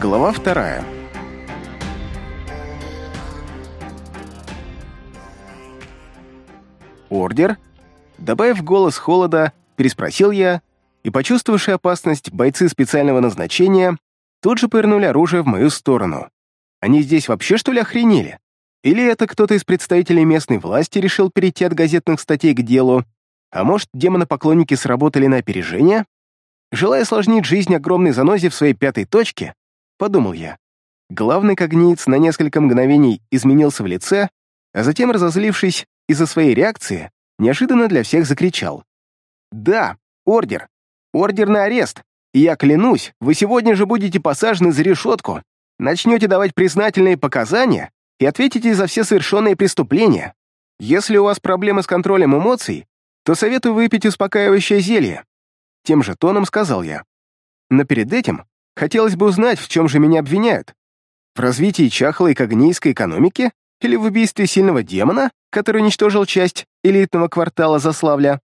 Глава вторая. «Ордер?» Добавив голос холода, переспросил я, и, почувствовавшие опасность, бойцы специального назначения тут же повернули оружие в мою сторону. Они здесь вообще, что ли, охренели? Или это кто-то из представителей местной власти решил перейти от газетных статей к делу? А может, демонопоклонники сработали на опережение? Желая осложнить жизнь огромной занозе в своей пятой точке, подумал я. Главный когниц на несколько мгновений изменился в лице, а затем, разозлившись из-за своей реакции, неожиданно для всех закричал. «Да, ордер! Ордер на арест! И я клянусь, вы сегодня же будете посажены за решетку, начнете давать признательные показания и ответите за все совершенные преступления. Если у вас проблемы с контролем эмоций, то советую выпить успокаивающее зелье. Тем же тоном сказал я. Но перед этим хотелось бы узнать, в чем же меня обвиняют. В развитии чахлой когнийской экономики или в убийстве сильного демона, который уничтожил часть элитного квартала Заславля?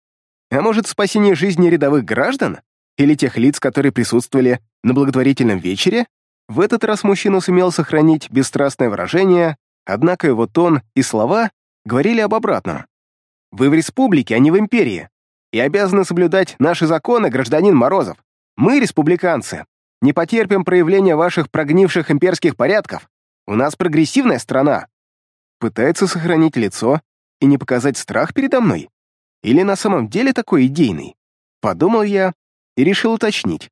А может, в спасении жизни рядовых граждан? Или тех лиц, которые присутствовали на благотворительном вечере? В этот раз мужчина сумел сохранить бесстрастное выражение, однако его тон и слова говорили об обратном. «Вы в республике, а не в империи и обязаны соблюдать наши законы, гражданин Морозов. Мы, республиканцы, не потерпим проявления ваших прогнивших имперских порядков. У нас прогрессивная страна. Пытается сохранить лицо и не показать страх передо мной? Или на самом деле такой идейный? Подумал я и решил уточнить.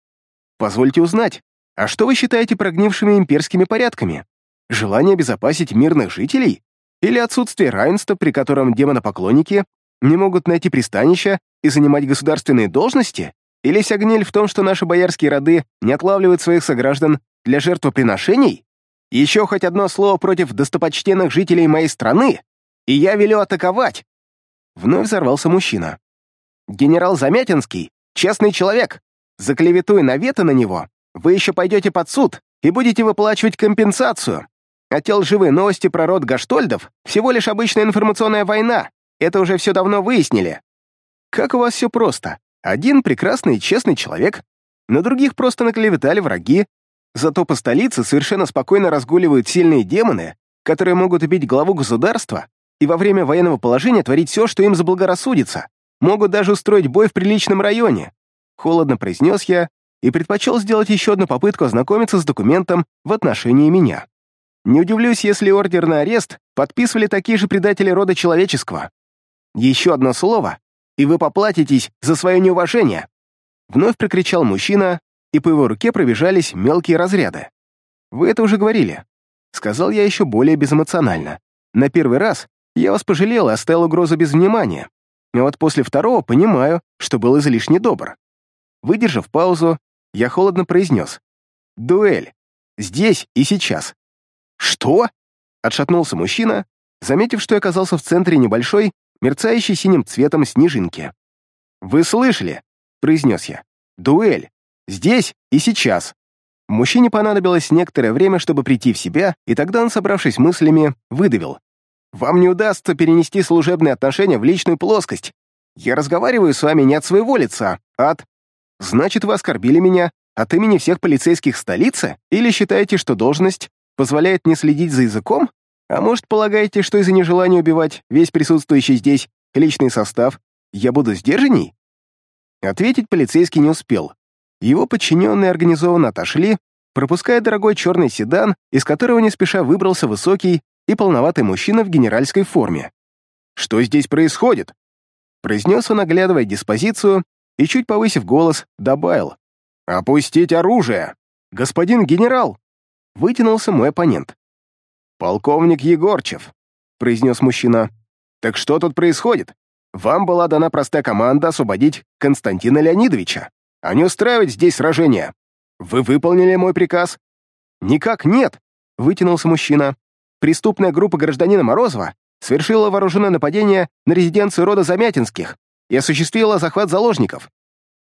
Позвольте узнать, а что вы считаете прогнившими имперскими порядками? Желание обезопасить мирных жителей? Или отсутствие равенства, при котором демонопоклонники не могут найти пристанища и занимать государственные должности? Или вся гниль в том, что наши боярские роды не отлавливают своих сограждан для жертвоприношений? Еще хоть одно слово против достопочтенных жителей моей страны, и я велю атаковать!» Вновь взорвался мужчина. «Генерал Замятинский — честный человек. За клевету и наветы на него вы еще пойдете под суд и будете выплачивать компенсацию. А те лживые новости про род Гаштольдов — всего лишь обычная информационная война. Это уже все давно выяснили. Как у вас все просто. Один прекрасный и честный человек, на других просто наклеветали враги. Зато по столице совершенно спокойно разгуливают сильные демоны, которые могут убить главу государства и во время военного положения творить все, что им заблагорассудится. Могут даже устроить бой в приличном районе. Холодно произнес я и предпочел сделать еще одну попытку ознакомиться с документом в отношении меня. Не удивлюсь, если ордер на арест подписывали такие же предатели рода человеческого. Еще одно слово, и вы поплатитесь за свое неуважение!» Вновь прокричал мужчина, и по его руке пробежались мелкие разряды. «Вы это уже говорили», — сказал я еще более безэмоционально. «На первый раз я вас пожалел и оставил угрозу без внимания. А вот после второго понимаю, что был излишне добр». Выдержав паузу, я холодно произнес. «Дуэль. Здесь и сейчас». «Что?» — отшатнулся мужчина, заметив, что я оказался в центре небольшой, мерцающей синим цветом снежинки. «Вы слышали?» — произнес я. «Дуэль. Здесь и сейчас». Мужчине понадобилось некоторое время, чтобы прийти в себя, и тогда он, собравшись мыслями, выдавил. «Вам не удастся перенести служебные отношения в личную плоскость. Я разговариваю с вами не от своего лица, а от... Значит, вы оскорбили меня от имени всех полицейских столицы? Или считаете, что должность позволяет не следить за языком? А может, полагаете, что из-за нежелания убивать весь присутствующий здесь личный состав я буду сдержанней? Ответить полицейский не успел. Его подчиненные организованно отошли, пропуская дорогой черный седан, из которого не спеша выбрался высокий и полноватый мужчина в генеральской форме. «Что здесь происходит?» произнес он, оглядывая диспозицию, и, чуть повысив голос, добавил. «Опустить оружие! Господин генерал!» Вытянулся мой оппонент. «Полковник Егорчев», — произнес мужчина. «Так что тут происходит? Вам была дана простая команда освободить Константина Леонидовича, а не устраивать здесь сражение. Вы выполнили мой приказ?» «Никак нет», — вытянулся мужчина. «Преступная группа гражданина Морозова совершила вооруженное нападение на резиденцию рода Замятинских и осуществила захват заложников».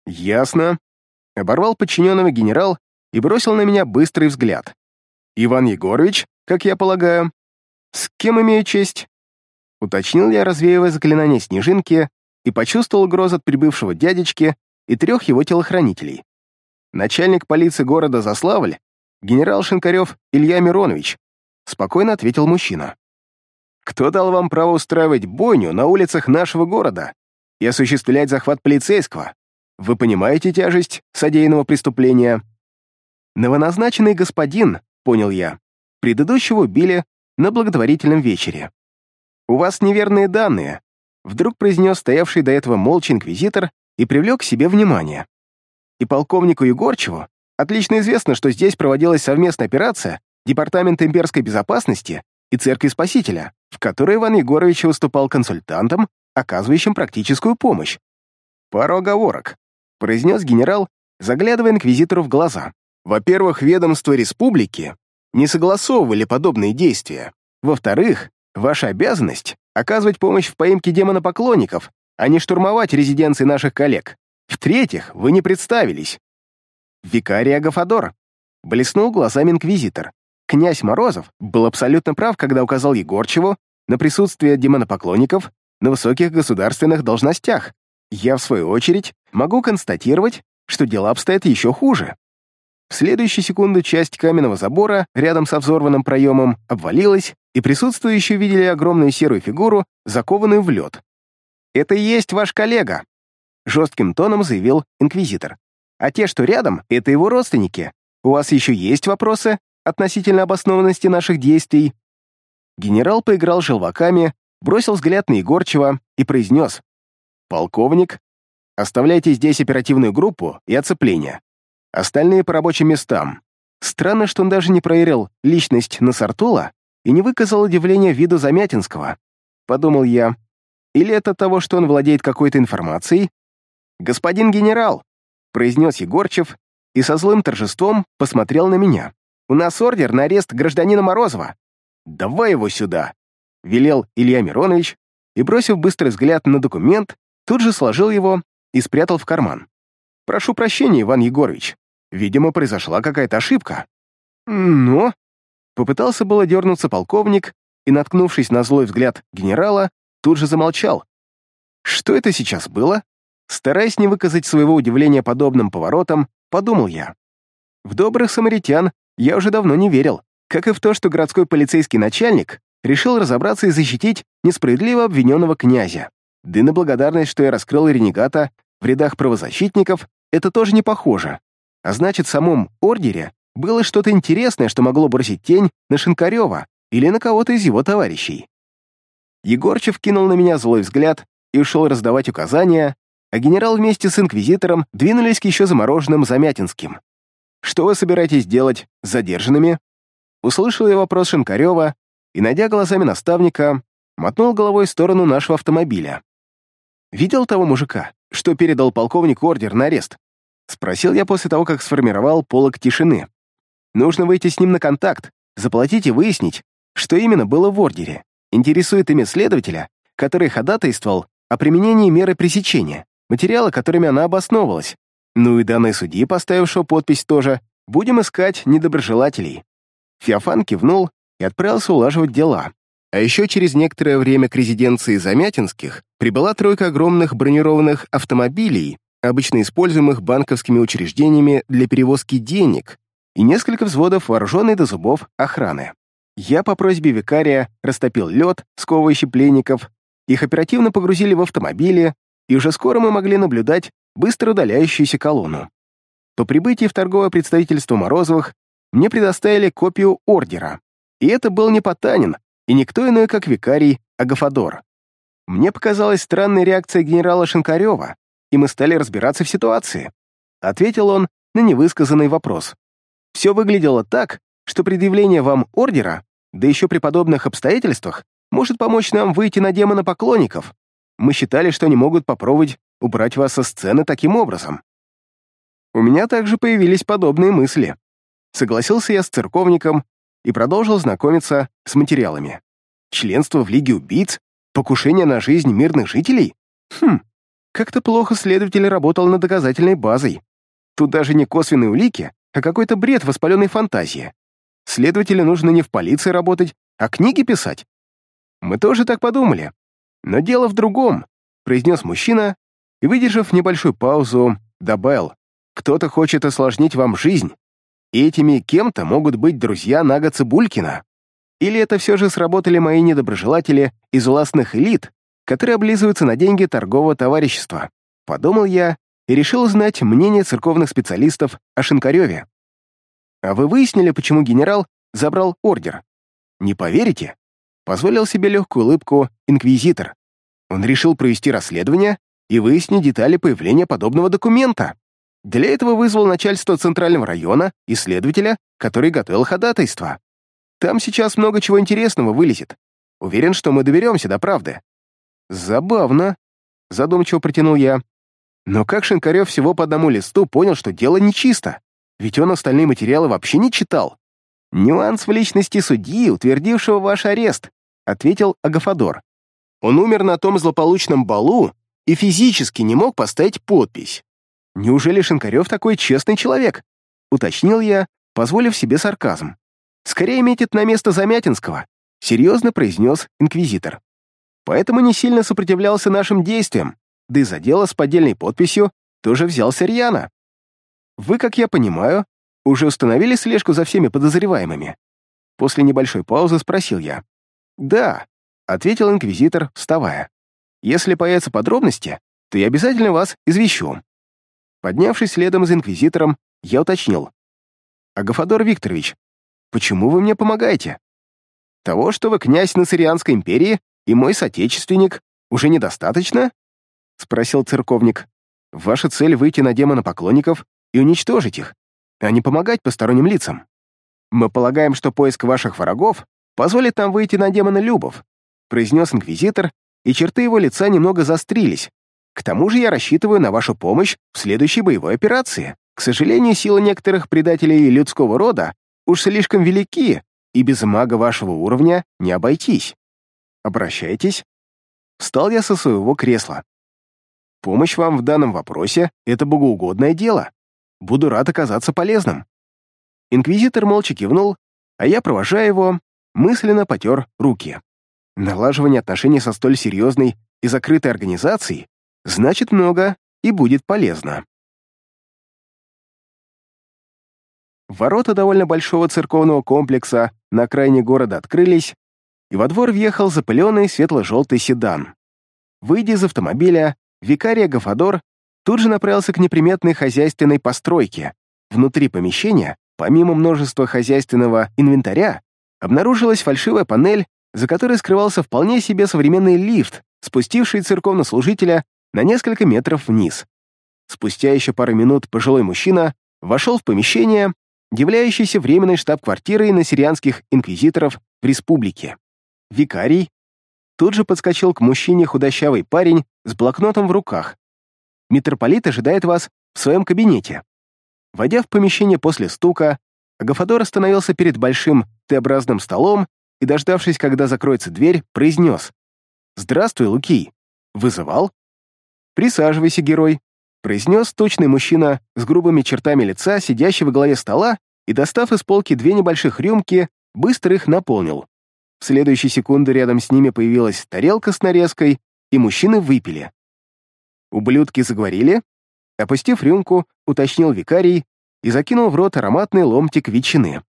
«Ясно», — оборвал подчиненного генерал и бросил на меня быстрый взгляд. «Иван Егорович, как я полагаю. С кем имею честь?» Уточнил я, развеивая заклинание снежинки, и почувствовал угрозу от прибывшего дядечки и трех его телохранителей. Начальник полиции города Заславль, генерал Шинкарев Илья Миронович», — спокойно ответил мужчина. «Кто дал вам право устраивать бойню на улицах нашего города и осуществлять захват полицейского? Вы понимаете тяжесть содеянного преступления?» «Новоназначенный господин», — понял я, — «предыдущего убили на благотворительном вечере». «У вас неверные данные», — вдруг произнес стоявший до этого молча инквизитор и привлек к себе внимание. И полковнику Егорчеву отлично известно, что здесь проводилась совместная операция Департамента имперской безопасности и Церкви Спасителя, в которой Иван Егорович выступал консультантом, оказывающим практическую помощь. «Пару оговорок», — произнес генерал, заглядывая инквизитору в глаза. «Во-первых, ведомства республики не согласовывали подобные действия. Во-вторых, ваша обязанность — оказывать помощь в поимке демонопоклонников, а не штурмовать резиденции наших коллег. В-третьих, вы не представились. Викарий Агафадор. Блеснул глазами инквизитор. Князь Морозов был абсолютно прав, когда указал Егорчеву на присутствие демонопоклонников на высоких государственных должностях. Я, в свою очередь, могу констатировать, что дела обстоят еще хуже. В следующую секунду часть каменного забора рядом со взорванным проемом обвалилась, и присутствующие видели огромную серую фигуру, закованную в лед. «Это и есть ваш коллега», — жестким тоном заявил инквизитор а те, что рядом, это его родственники. У вас еще есть вопросы относительно обоснованности наших действий?» Генерал поиграл желваками, бросил взгляд на Егорчева и произнес. «Полковник, оставляйте здесь оперативную группу и оцепление. Остальные по рабочим местам. Странно, что он даже не проверил личность Насартула и не выказал удивления виду Замятинского. Подумал я. Или это того, что он владеет какой-то информацией? «Господин генерал!» произнес Егорчев и со злым торжеством посмотрел на меня. «У нас ордер на арест гражданина Морозова». «Давай его сюда», — велел Илья Миронович и, бросив быстрый взгляд на документ, тут же сложил его и спрятал в карман. «Прошу прощения, Иван Егорович. Видимо, произошла какая-то ошибка». «Но...» Попытался было дернуться полковник и, наткнувшись на злой взгляд генерала, тут же замолчал. «Что это сейчас было?» Стараясь не выказать своего удивления подобным поворотом, подумал я. В добрых самаритян я уже давно не верил, как и в то, что городской полицейский начальник решил разобраться и защитить несправедливо обвиненного князя. Да и на благодарность, что я раскрыл ренегата в рядах правозащитников, это тоже не похоже. А значит, в самом ордере было что-то интересное, что могло бросить тень на Шинкарева или на кого-то из его товарищей. Егорчев кинул на меня злой взгляд и ушел раздавать указания, а генерал вместе с инквизитором двинулись к еще замороженным Замятинским. «Что вы собираетесь делать с задержанными?» Услышал я вопрос Шинкарева и, найдя глазами наставника, мотнул головой в сторону нашего автомобиля. «Видел того мужика, что передал полковник ордер на арест?» Спросил я после того, как сформировал полок тишины. «Нужно выйти с ним на контакт, заплатить и выяснить, что именно было в ордере. Интересует имя следователя, который ходатайствовал о применении меры пресечения материалы, которыми она обосновывалась. Ну и данной судьи, поставившего подпись тоже, будем искать недоброжелателей. Феофан кивнул и отправился улаживать дела. А еще через некоторое время к резиденции Замятинских прибыла тройка огромных бронированных автомобилей, обычно используемых банковскими учреждениями для перевозки денег, и несколько взводов вооруженной до зубов охраны. Я по просьбе викария растопил лед, сковывающий пленников, их оперативно погрузили в автомобили, и уже скоро мы могли наблюдать быстро удаляющуюся колонну. По прибытии в торговое представительство Морозовых мне предоставили копию ордера, и это был не Потанин и никто иной, как викарий Агафадор. Мне показалась странная реакция генерала Шинкарева, и мы стали разбираться в ситуации. Ответил он на невысказанный вопрос. Все выглядело так, что предъявление вам ордера, да еще при подобных обстоятельствах, может помочь нам выйти на демона поклонников, мы считали, что они могут попробовать убрать вас со сцены таким образом. У меня также появились подобные мысли. Согласился я с церковником и продолжил знакомиться с материалами. Членство в Лиге убийц? Покушение на жизнь мирных жителей? Хм, как-то плохо следователь работал над доказательной базой. Тут даже не косвенные улики, а какой-то бред воспаленной фантазии. Следователю нужно не в полиции работать, а книги писать. Мы тоже так подумали, но дело в другом, произнес мужчина и, выдержав небольшую паузу, добавил, кто-то хочет осложнить вам жизнь. И этими кем-то могут быть друзья Нага Цибулькина. Или это все же сработали мои недоброжелатели из властных элит, которые облизываются на деньги торгового товарищества. Подумал я и решил узнать мнение церковных специалистов о Шинкареве. А вы выяснили, почему генерал забрал ордер? Не поверите? Позволил себе легкую улыбку инквизитор. Он решил провести расследование и выяснить детали появления подобного документа. Для этого вызвал начальство Центрального района и следователя, который готовил ходатайство. Там сейчас много чего интересного вылезет. Уверен, что мы доберемся до правды. Забавно, задумчиво протянул я. Но как Шинкарев всего по одному листу понял, что дело нечисто? Ведь он остальные материалы вообще не читал. Нюанс в личности судьи, утвердившего ваш арест, ответил Агафадор. Он умер на том злополучном балу и физически не мог поставить подпись. Неужели Шинкарев такой честный человек? Уточнил я, позволив себе сарказм. Скорее метит на место Замятинского, серьезно произнес инквизитор. Поэтому не сильно сопротивлялся нашим действиям, да и за дело с поддельной подписью тоже взялся рьяно. Вы, как я понимаю, уже установили слежку за всеми подозреваемыми? После небольшой паузы спросил я. Да, ответил инквизитор, вставая. Если появятся подробности, то я обязательно вас извещу. Поднявшись следом за инквизитором, я уточнил. «Агафадор Викторович, почему вы мне помогаете? Того, что вы князь Насырианской империи и мой соотечественник, уже недостаточно?» — спросил церковник. «Ваша цель — выйти на демона поклонников и уничтожить их, а не помогать посторонним лицам. Мы полагаем, что поиск ваших врагов позволит нам выйти на демона Любов», — произнес инквизитор, и черты его лица немного застрились, к тому же я рассчитываю на вашу помощь в следующей боевой операции. К сожалению, силы некоторых предателей людского рода уж слишком велики, и без мага вашего уровня не обойтись. Обращайтесь. Встал я со своего кресла. Помощь вам в данном вопросе — это богоугодное дело. Буду рад оказаться полезным. Инквизитор молча кивнул, а я, провожая его, мысленно потер руки. Налаживание отношений со столь серьезной и закрытой организацией значит много и будет полезно. Ворота довольно большого церковного комплекса на окраине города открылись, и во двор въехал запыленный светло-желтый седан. Выйдя из автомобиля, викарий Гафадор тут же направился к неприметной хозяйственной постройке. Внутри помещения, помимо множества хозяйственного инвентаря, обнаружилась фальшивая панель, за которой скрывался вполне себе современный лифт, спустивший церковнослужителя на несколько метров вниз. Спустя еще пару минут пожилой мужчина вошел в помещение, являющееся временной штаб-квартирой насирианских инквизиторов в республике. Викарий тут же подскочил к мужчине худощавый парень с блокнотом в руках. «Митрополит ожидает вас в своем кабинете». Войдя в помещение после стука, Агафадор остановился перед большим Т-образным столом и, дождавшись, когда закроется дверь, произнес «Здравствуй, Луки. Вызывал?» «Присаживайся, герой», — произнес точный мужчина с грубыми чертами лица, сидящий во главе стола, и, достав из полки две небольших рюмки, быстро их наполнил. В следующей секунды рядом с ними появилась тарелка с нарезкой, и мужчины выпили. Ублюдки заговорили, опустив рюмку, уточнил викарий и закинул в рот ароматный ломтик ветчины.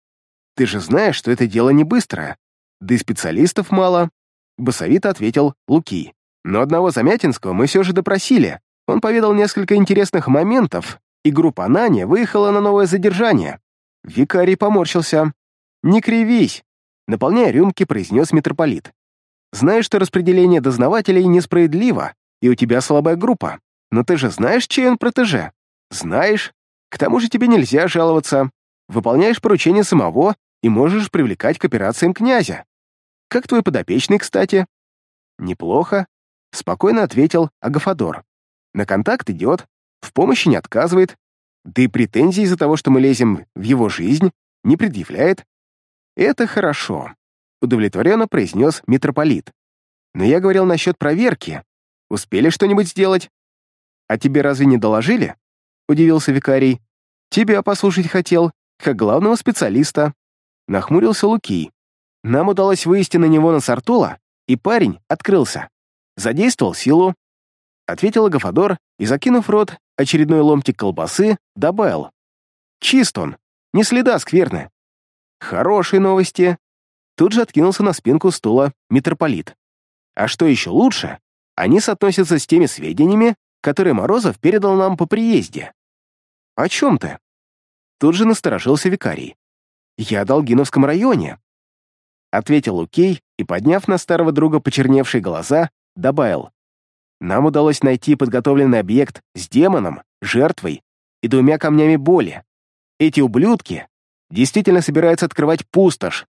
«Ты же знаешь, что это дело не быстрое, да и специалистов мало», — басовито ответил Луки. Но одного Замятинского мы все же допросили. Он поведал несколько интересных моментов, и группа Нани выехала на новое задержание. Викарий поморщился. «Не кривись!» Наполняя рюмки, произнес митрополит. «Знаешь, что распределение дознавателей несправедливо, и у тебя слабая группа. Но ты же знаешь, чей он протеже? Знаешь. К тому же тебе нельзя жаловаться. Выполняешь поручения самого и можешь привлекать к операциям князя. Как твой подопечный, кстати?» «Неплохо. Спокойно ответил Агафадор. На контакт идет, в помощи не отказывает, да и претензий из-за того, что мы лезем в его жизнь, не предъявляет. Это хорошо, удовлетворенно произнес митрополит. Но я говорил насчет проверки. Успели что-нибудь сделать? А тебе разве не доложили? Удивился викарий. Тебя послушать хотел, как главного специалиста. Нахмурился Луки. Нам удалось вывести на него на Сартула, и парень открылся. Задействовал силу, ответил Агафадор и, закинув рот очередной ломтик колбасы, добавил. Чист он. ни следа скверны. Хорошие новости. Тут же откинулся на спинку стула митрополит. А что еще лучше, они соотносятся с теми сведениями, которые Морозов передал нам по приезде. О чем ты? Тут же насторожился викарий. Я о Долгиновском районе. Ответил Лукей и, подняв на старого друга почерневшие глаза, добавил. Нам удалось найти подготовленный объект с демоном, жертвой и двумя камнями боли. Эти ублюдки действительно собираются открывать пустошь,